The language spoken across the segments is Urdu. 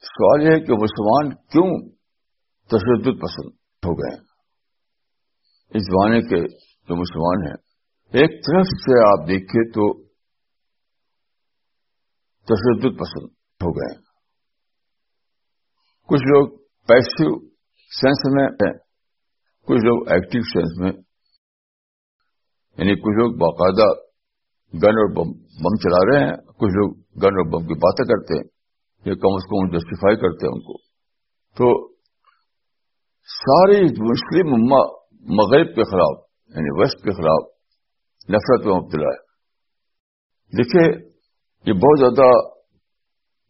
سوال یہ ہے کہ مسلمان کیوں تشدد پسند ہو گئے اس زمانے کے جو مسلمان ہیں، ایک طرف سے آپ دیکھیں تو تشدد پسند ہو گئے کچھ لوگ پیسو سینس میں ہیں، کچھ لوگ ایکٹیو سینس میں۔ یعنی کچھ لوگ باقاعدہ گن اور بم چلا رہے ہیں، کچھ لوگ گن اور بم کی باتیں کرتے ہیں۔ یا کم از کم جسٹیفائی کرتے ہیں ان کو۔ تو ساری مسلم اما مغرب کے خلاف یعنی ویسٹ کے خلاف نفرت میں مبتلا ہے۔ دیکھیے، یہ بہت زیادہ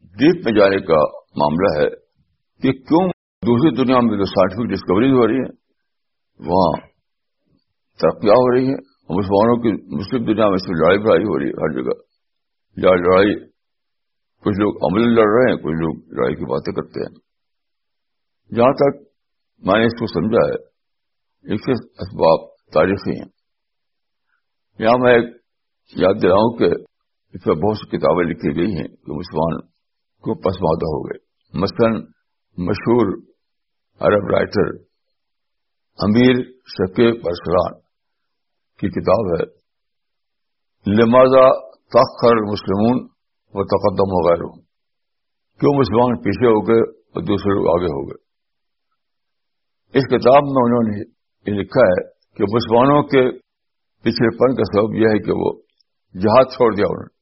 ڈیپ میں جانے کا معاملہ ہے کہ کیوں دوسری دنیا میں جو سائنٹیفک ڈسکوریز ہو رہی ہیں وہاں ترقیاں ہو رہی ہیں مسلمانوں کی مسلم دنیا میں سے لڑائی بڑھائی ہو رہی ہے ہر جگہ۔ یا لڑائی کچھ لوگ عمل لڑ رہے ہیں، کچھ لوگ لڑائی کی باتیں کرتے ہیں۔ جہاں تک میں نے اس کو سمجھا ہے اس کے اسباب تاریخی ہیں۔ یہاں میں یاد دلاؤں کہ اس میں بہت سی کتابیں لکھی گئی ہیں کہ مسلمان کو پسماندہ ہو گئے۔ مثلا مشہور عرب رائٹر امیر شکیب ارسلان کی کتاب ہے لمازا تاخر مسلمون و تقدم وغیرہ کیوں مسلمان پیچھے ہو گئے اور دوسرے لوگ آگے ہو گئے؟ اس کتاب میں انہوں نے یہ لکھا ہے کہ مسلمانوں کے پچھلے پن کا سبب یہ ہے کہ وہ جہاز چھوڑ دیا انہوں نے۔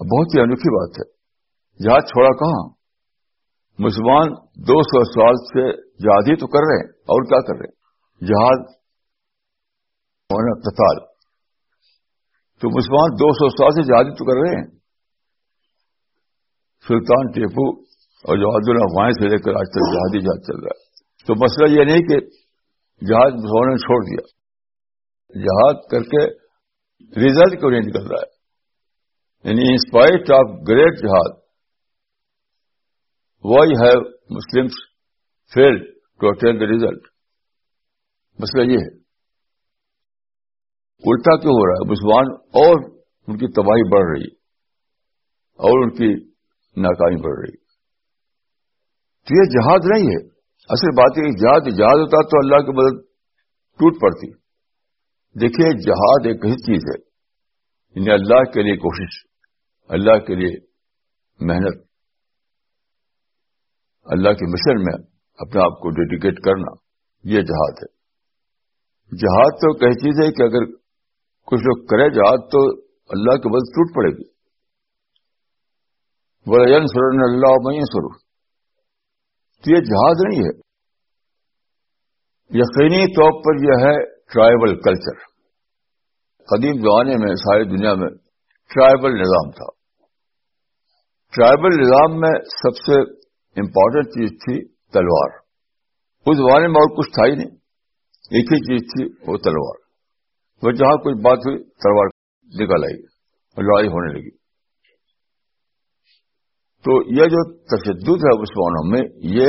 بہت ہی انوکھی بات ہے۔ جہاز چھوڑا کہاں؟ مسلمان دو سو سال سے جہاد ہی تو کر رہے ہیں، اور کیا کر رہے ہیں؟ جہاز قتال تو مسلمان دو سو سال سے جہاد ہی تو کر رہے ہیں۔ سلطان ٹیپو اور جہاد الفوائیں سے لے کر آج تک جہادی جہاز چل رہا ہے۔ تو مسئلہ یہ نہیں کہ جہاز مسلمانوں نے چھوڑ دیا۔ جہاز کر کے ریزلٹ کیوں نہیں نکل رہا ہے؟ یعنی انسپائٹ آف گریٹ جہاز why have Muslim fail to attain the result مسئلہ یہ ہے۔ الٹا کیوں ہو رہا ہے؟ مسلمان اور ان کی تباہی بڑھ رہی، اور ان کی ناکامی بڑھ رہی۔ تو یہ جہاز نہیں ہے۔ اصل بات ہے کہ جہاد جہاد ہوتا تو اللہ کی مدد ٹوٹ پڑتی۔ دیکھیے، جہاد ایک ہی چیز ہے۔ یعنی اللہ کے لیے کوشش، اللہ کے لیے محنت، اللہ کے مشن میں اپنے آپ کو ڈیڈیکیٹ کرنا، یہ جہاد ہے۔ جہاد تو کئی چیز ہے کہ اگر کچھ لوگ کرے جہاد تو اللہ کی مدد ٹوٹ پڑے گی۔ بڑا سر اللہ میں سرو تو یہ جہاز نہیں ہے۔ یقینی طور پر یہ ہے ٹرائبل کلچر قدیم زمانے میں، ساری دنیا میں ٹرائبل نظام تھا۔ ٹرائبل نظام میں سب سے امپورٹنٹ چیز تھی تلوار۔ اس زمانے میں اور کچھ تھا ہی نہیں۔ ایک ہی چیز تھی، وہ تلوار۔ وہ جہاں کچھ بات ہوئی، تلوار نکل آئی، لڑائی ہونے لگی۔ تو یہ جو تشدد ہے مسلمانوں میں، یہ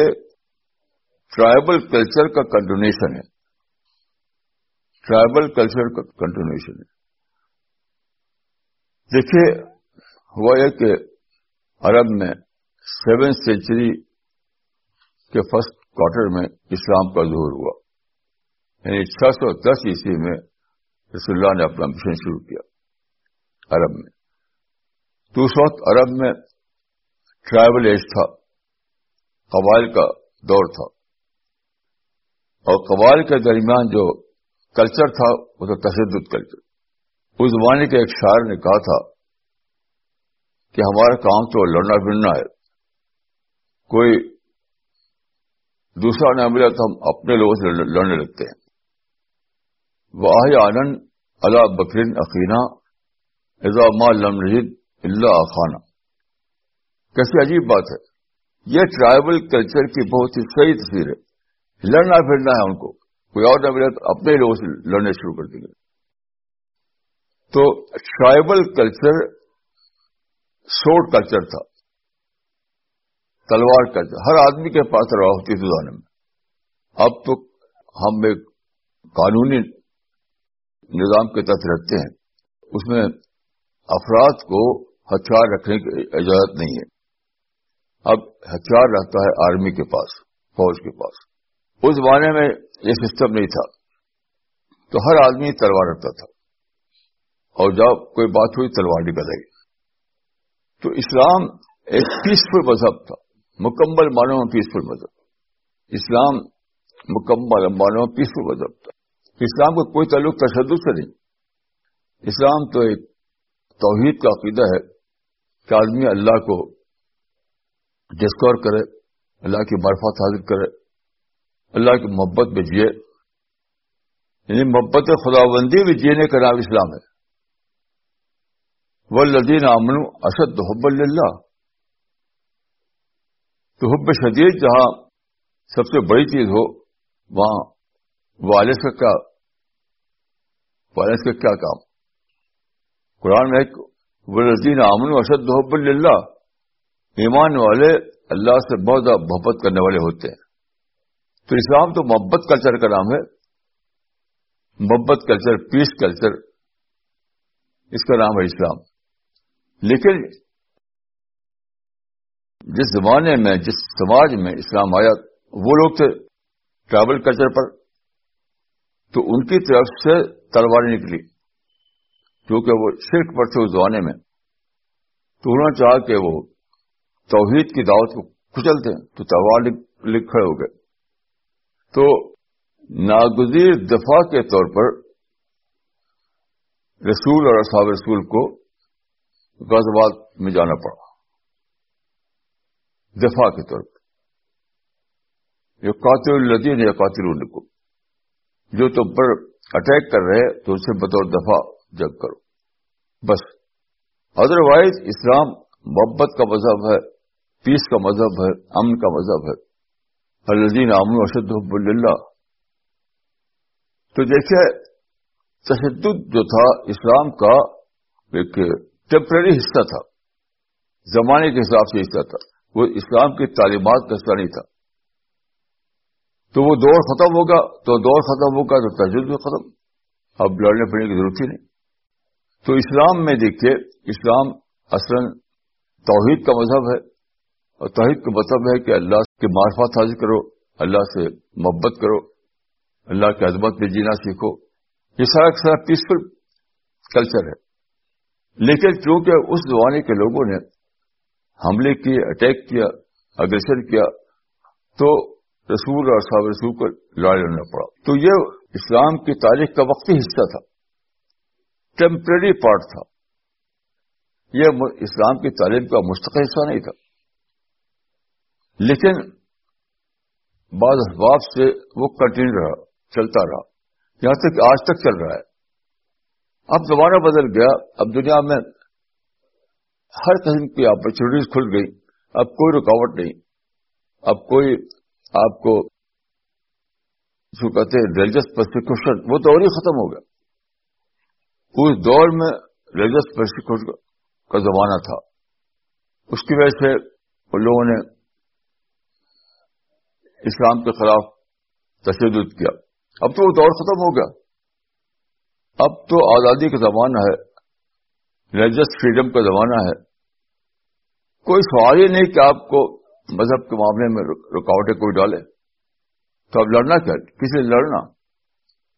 ٹرائبل کلچر کا کنٹینیوشن ہے۔ ٹرائبل کلچر کا کنٹینیوشن ہے۔ دیکھیے، ہوا یہ کہ عرب میں سیون سینچری کے فرسٹ کوارٹر میں اسلام کا ظہور ہوا۔ یعنی چھ سو دس عیسوی میں رسول اللہ نے اپنا مشن شروع کیا عرب میں۔ تو اس وقت عرب میں ٹرائبل ایج تھا، قبائل کا دور تھا۔ اور قبائل کے درمیان جو کلچر تھا، وہ تھا تشدد کلچر۔ اس زمانے کے ایک شاعر نے کہا تھا کہ ہمارا کام تو لڑنا پھرنا ہے۔ کوئی دوسرا نہ ملا تو ہم اپنے لوگوں سے لڑنے لگتے ہیں۔ واہ آنند اللہ بکرین عقینہ ماں لم اللہ خانہ کیسی عجیب بات ہے۔ یہ ٹرائبل کلچر کی بہت ہی صحیح تصویر ہے۔ لڑنا پھرنا ہے ان کو۔ کوئی اور نہ ملے تو اپنے لوگوں سے لڑنے شروع کر دیں گے۔ تو ٹرائبل کلچر شورٹ کلچر تھا۔ تلوار کلچر ہر آدمی کے پاس تلوار ہوتی تھی زمانے میں۔ اب تو ہم ایک قانونی نظام کے تحت رکھتے ہیں، اس میں افراد کو ہتھیار رکھنے کی اجازت نہیں ہے۔ اب ہتھیار رہتا ہے آرمی کے پاس، فوج کے پاس۔ اس زمانے میں یہ سسٹم نہیں تھا۔ تو ہر آدمی تلوار رکھتا تھا۔ اور جب کوئی بات ہوئی، تلوار نکل گئی تو اسلام ایک پیسفل مذہب تھا۔ مکمل مانو پیسفل مذہب۔ اسلام مکمل مانو پیسفل مذہب تھا۔ اسلام کا کوئی تعلق تشدد سے نہیں۔ اسلام تو ایک توحید کا عقیدہ ہے کہ آدمی اللہ کو ڈسکور کرے، اللہ کی برفات حاصل کرے، اللہ کی محبت میں جیے۔ یعنی محبت خدا بندی بھی جینے کا نام اسلام ہے۔ وہ لدین امن اسد حب اللہ تو حب شدید جہاں سب سے بڑی چیز ہو، وہاں والد کا کیا والد کا کیا کام؟ قرآن میں ایک ولزین امن اشد حب اللہ ایمان والے اللہ سے بہت زیادہ محبت کرنے والے ہوتے ہیں۔ تو اسلام تو محبت کلچر کا نام ہے۔ محبت کلچر پیس کلچر اس کا نام ہے اسلام۔ لیکن جس زمانے میں، جس سماج میں اسلام آیا، وہ لوگ تھے۔ ٹریول کلچر پر تو ان کی طرف سے تلواریں نکلی کیونکہ وہ شرک پر تھے اس زمانے میں۔ تو انہوں نے چاہا کہ وہ توحید کی دعوت کو کچلتے ہیں تو تلوار لکھ کھڑے ہو گئے۔ تو ناگزیر دفاع کے طور پر رسول اور اصحاب رسول کو غز میں جانا پڑا۔ دفاع کے طور پر۔ یہ قاتل الدین یا قاتل کو جو تم پر اٹیک کر رہے تو اسے بطور دفاع جگ کرو۔ بس۔ ادر وائز اسلام محبت کا مذہب ہے پیس کا مذہب ہے، امن کا مذہب ہے۔ الدین امن اشد حب اللہ تو دیکھیے، تشدد جو تھا اسلام کا ایک ٹیمپرری حصہ تھا۔ زمانے کے حساب سے حصہ تھا۔ وہ اسلام کی تعلیمات کا حصہ نہیں تھا۔ تو وہ دور ختم ہوگا، تو دور ختم ہوگا تو تجدد بھی ختم۔ اب لڑنے پڑنے کی ضرورت ہی نہیں۔ تو اسلام میں دیکھیے، اسلام اصل توحید کا مذہب ہے اور توحید کا مطلب ہے کہ اللہ کے معرفت حاصل کرو، اللہ سے محبت کرو، اللہ کی عظمت میں جینا سیکھو۔ یہ سارا سارا پیسفل کلچر ہے۔ لیکن چونکہ اس زمانے کے لوگوں نے حملے کیے اٹیک کیا اگریشن کیا، تو رسول اور صحابہ رسول کو لڑائی لڑنا پڑا۔ تو یہ اسلام کی تاریخ کا وقتی حصہ تھا۔ ٹیمپرری پارٹ تھا۔ یہ اسلام کی تعلیم کا مستقل حصہ نہیں تھا۔ لیکن بعض اسباب سے وہ کنٹینیو رہا، چلتا رہا۔ یہاں تک آج تک چل رہا ہے۔ اب زمانہ بدل گیا۔ اب دنیا میں ہر قسم کی اپرچونیٹیز کھل گئی اب کوئی رکاوٹ نہیں۔ اب کوئی آپ کو جو کہتے ہیں ریلیجس پرسیکوشن وہ تو اور ہی ختم ہو گیا۔ اس دور میں ریلیجس پرسیکوشن کا زمانہ تھا۔ اس کی وجہ سے ان لوگوں نے اسلام کے خلاف تشدد کیا۔ اب تو وہ دور ختم ہو گیا۔ اب تو آزادی کا زمانہ ہے۔ ریلیجس فریڈم کا زمانہ ہے۔ کوئی سوال ہی نہیں کہ آپ کو مذہب کے معاملے میں رکاوٹیں کوئی ڈالے تو اب لڑنا کیا کسی لڑنا؟